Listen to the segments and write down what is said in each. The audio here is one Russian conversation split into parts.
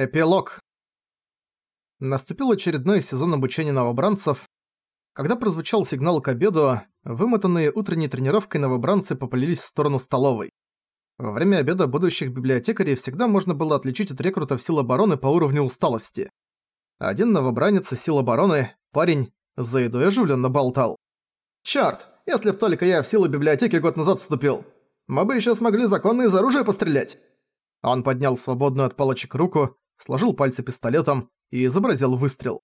Эпилог. Наступил очередной сезон обучения новобранцев. Когда прозвучал сигнал к обеду, вымотанные утренней тренировкой новобранцы поплелись в сторону столовой. Во время обеда будущих библиотекарей всегда можно было отличить от рекрутов сил обороны по уровню усталости. Один новобранец из сил обороны, парень, за едой оживленно болтал. «Чёрт, если б только я в силу библиотеки год назад вступил, мы бы еще смогли законно из оружия пострелять!» Он поднял свободную от палочек руку, сложил пальцы пистолетом и изобразил выстрел.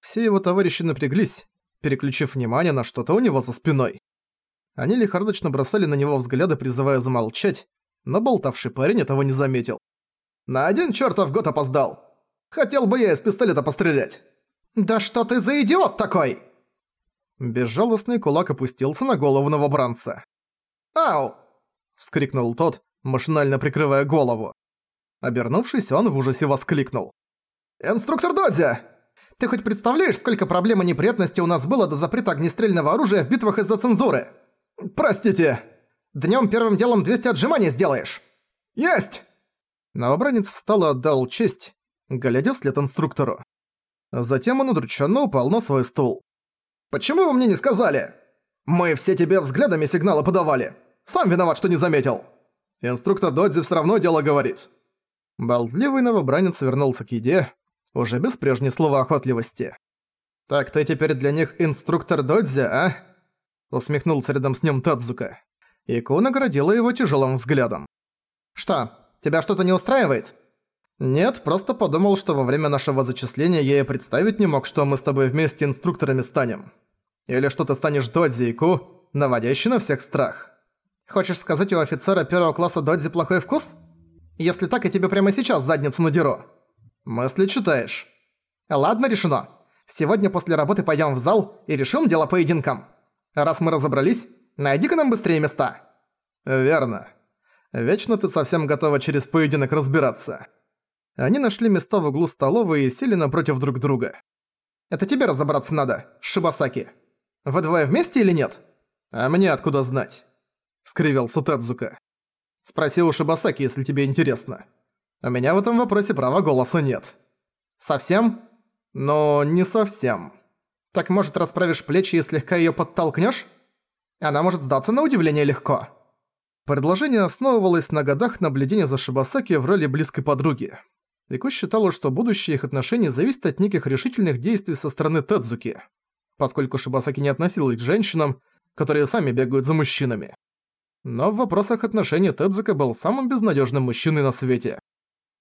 Все его товарищи напряглись, переключив внимание на что-то у него за спиной. Они лихорадочно бросали на него взгляды, призывая замолчать, но болтавший парень этого не заметил. «На один чертов год опоздал! Хотел бы я из пистолета пострелять!» «Да что ты за идиот такой!» Безжалостный кулак опустился на голову новобранца. «Ау!» — вскрикнул тот, машинально прикрывая голову. Обернувшись, он в ужасе воскликнул. «Инструктор Додзи! Ты хоть представляешь, сколько проблем и неприятностей у нас было до запрета огнестрельного оружия в битвах из-за цензуры? Простите! Днём первым делом 200 отжиманий сделаешь! Есть!» Новобранец встал и отдал честь, глядя вслед инструктору. Затем он удрученно упал на свой стул. «Почему вы мне не сказали? Мы все тебе взглядами сигналы подавали. Сам виноват, что не заметил. Инструктор Додзи все равно дело говорит. Болтливый новобранец вернулся к еде, уже без прежней словоохотливости. «Так ты теперь для них инструктор Додзи, а?» Усмехнулся рядом с ним Тадзука. Ику наградила его тяжелым взглядом. «Что, тебя что-то не устраивает?» «Нет, просто подумал, что во время нашего зачисления я и представить не мог, что мы с тобой вместе инструкторами станем. Или что ты станешь Додзи, Ику, наводящий на всех страх. Хочешь сказать, у офицера первого класса Додзи плохой вкус?» Если так, я тебе прямо сейчас задницу надеру. Мысли читаешь. Ладно, решено. Сегодня после работы пойдем в зал и решим дело поединком. Раз мы разобрались, найди-ка нам быстрее места. Верно. Вечно ты совсем готова через поединок разбираться. Они нашли места в углу столовой и сели напротив друг друга. Это тебе разобраться надо, Шибасаки. Вы двое вместе или нет? А мне откуда знать? Скривился Тадзука. Спроси у Шибасаки, если тебе интересно. У меня в этом вопросе права голоса нет. Совсем? Но не совсем. Так может расправишь плечи и слегка её подтолкнешь? Она может сдаться на удивление легко. Предложение основывалось на годах наблюдения за Шибасаки в роли близкой подруги. Ику считала, что будущее их отношений зависит от неких решительных действий со стороны Тедзуки, поскольку Шибасаки не относилась к женщинам, которые сами бегают за мужчинами. Но в вопросах отношений Тедзука был самым безнадежным мужчиной на свете.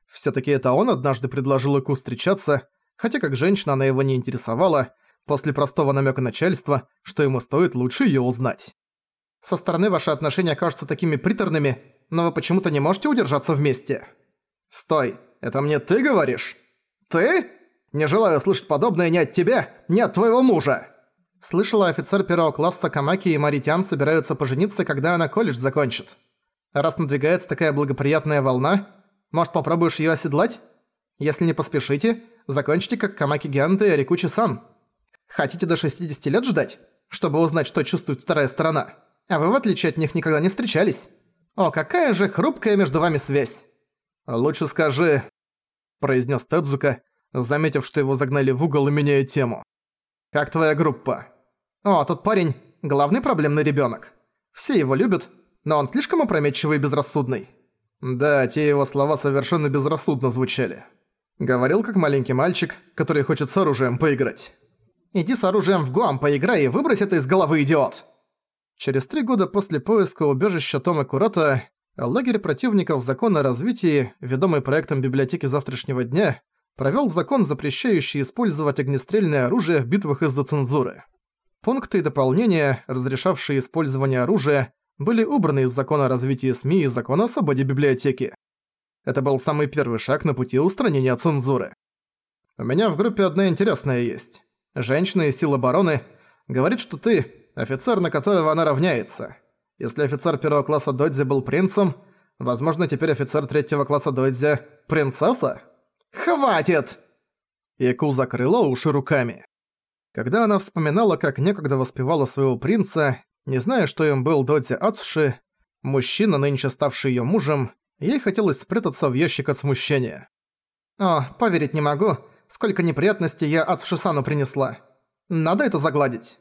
все таки это он однажды предложил Ику встречаться, хотя как женщина она его не интересовала, после простого намека начальства, что ему стоит лучше ее узнать. «Со стороны ваши отношения кажутся такими приторными, но вы почему-то не можете удержаться вместе». «Стой, это мне ты говоришь?» «Ты? Не желаю слышать подобное ни от тебя, ни от твоего мужа!» Слышала, офицер первого класса Камаки и Маритян собираются пожениться, когда она колледж закончит. Раз надвигается такая благоприятная волна, может попробуешь её оседлать? Если не поспешите, закончите как Камаки Гианте и Рикучи-сан. Хотите до 60 лет ждать, чтобы узнать, что чувствует вторая сторона? А вы, в отличие от них, никогда не встречались. О, какая же хрупкая между вами связь. «Лучше скажи», – произнес Тедзука, заметив, что его загнали в угол и меняя тему. «Как твоя группа?» «О, тот парень – главный проблемный ребёнок. Все его любят, но он слишком опрометчивый и безрассудный». Да, те его слова совершенно безрассудно звучали. Говорил как маленький мальчик, который хочет с оружием поиграть. «Иди с оружием в Гуам поиграй и выбрось это из головы, идиот!» Через три года после поиска убежища Тома Курата лагерь противников закона о развитии, ведомый проектом библиотеки завтрашнего дня, провёл закон, запрещающий использовать огнестрельное оружие в битвах из-за цензуры. Пункты и дополнения, разрешавшие использование оружия, были убраны из закона о развитии СМИ и закона о свободе библиотеки. Это был самый первый шаг на пути устранения цензуры. У меня в группе одна интересная есть. Женщина из сил обороны говорит, что ты – офицер, на которого она равняется. Если офицер первого класса Додзи был принцем, возможно, теперь офицер третьего класса Додзи – принцесса? «Хватит!» Ику закрыла уши руками. Когда она вспоминала, как некогда воспевала своего принца, не зная, что им был Додзи Ацуши, мужчина, нынче ставший её мужем, ей хотелось спрятаться в ящик от смущения. «О, поверить не могу, сколько неприятностей я от Шисану принесла. Надо это загладить.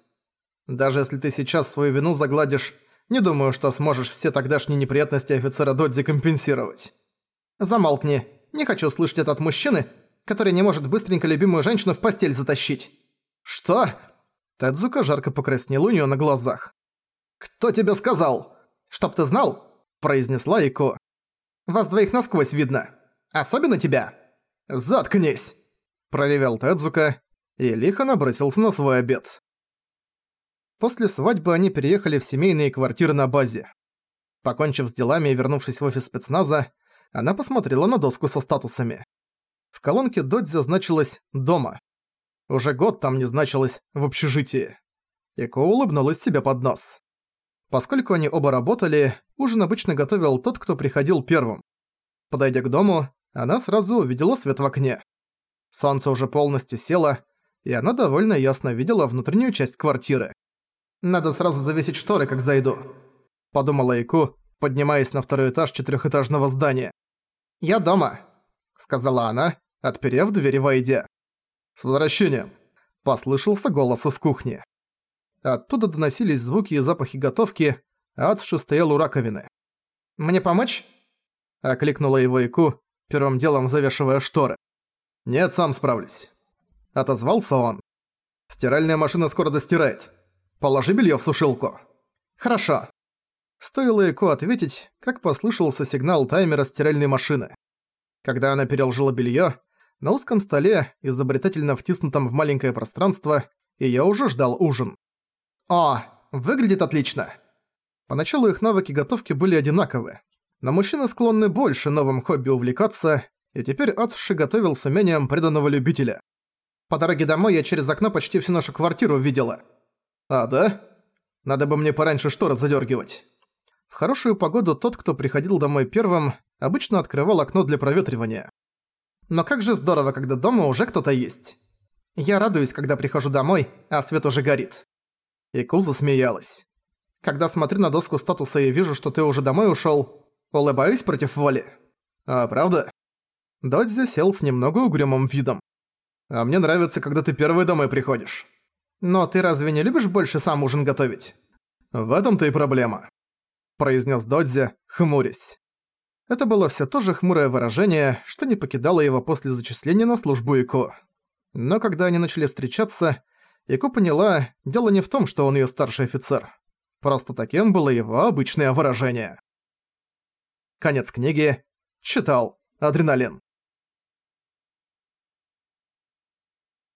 Даже если ты сейчас свою вину загладишь, не думаю, что сможешь все тогдашние неприятности офицера Додзи компенсировать. Замолкни, не хочу слышать это от мужчины, который не может быстренько любимую женщину в постель затащить. Что? Тадзука жарко покраснел у неё на глазах. «Кто тебе сказал? Чтоб ты знал?» произнесла Ико. «Вас двоих насквозь видно. Особенно тебя. Заткнись!» проревел Тадзука и лихо набросился на свой обед. После свадьбы они переехали в семейные квартиры на базе. Покончив с делами и вернувшись в офис спецназа, она посмотрела на доску со статусами. В колонке Додзи значилось «Дома». Уже год там не значилось «В общежитии». Ико улыбнулась себе под нос. Поскольку они оба работали, ужин обычно готовил тот, кто приходил первым. Подойдя к дому, она сразу увидела свет в окне. Солнце уже полностью село, и она довольно ясно видела внутреннюю часть квартиры. «Надо сразу завесить шторы, как зайду», — подумала Ику, поднимаясь на второй этаж четырехэтажного здания. «Я дома», — сказала она, отперев дверь войдя. «С возвращением!» — послышался голос из кухни. Оттуда доносились звуки и запахи готовки, а Ацуши стоял у раковины. «Мне помочь?» — окликнула его Ику, первым делом завешивая шторы. «Нет, сам справлюсь», — отозвался он. «Стиральная машина скоро достирает. Положи белье в сушилку». «Хорошо». Стоило Ику ответить, как послышался сигнал таймера стиральной машины. Когда она переложила белье, на узком столе, изобретательно втиснутом в маленькое пространство, её уже ждал ужин. «О, выглядит отлично!» Поначалу их навыки готовки были одинаковы, но мужчины склонны больше новым хобби увлекаться, и теперь Ацуши готовил с умением преданного любителя. По дороге домой я через окно почти всю нашу квартиру видела. А, да? Надо бы мне пораньше шторы задергивать. В хорошую погоду тот, кто приходил домой первым, обычно открывал окно для проветривания. Но как же здорово, когда дома уже кто-то есть. Я радуюсь, когда прихожу домой, а свет уже горит. Ику засмеялась. Когда смотрю на доску статуса и вижу, что ты уже домой ушёл, улыбаюсь против воли. А правда? Додзи сел с немного угрюмым видом. А мне нравится, когда ты первый домой приходишь. Но ты разве не любишь больше сам ужин готовить? В этом-то и проблема. Произнес Додзи, хмурясь. Это было все то же хмурое выражение, что не покидало его после зачисления на службу Ико. Но когда они начали встречаться, Ико поняла, дело не в том, что он её старший офицер. Просто таким было его обычное выражение. Конец книги. Читал. Адреналин.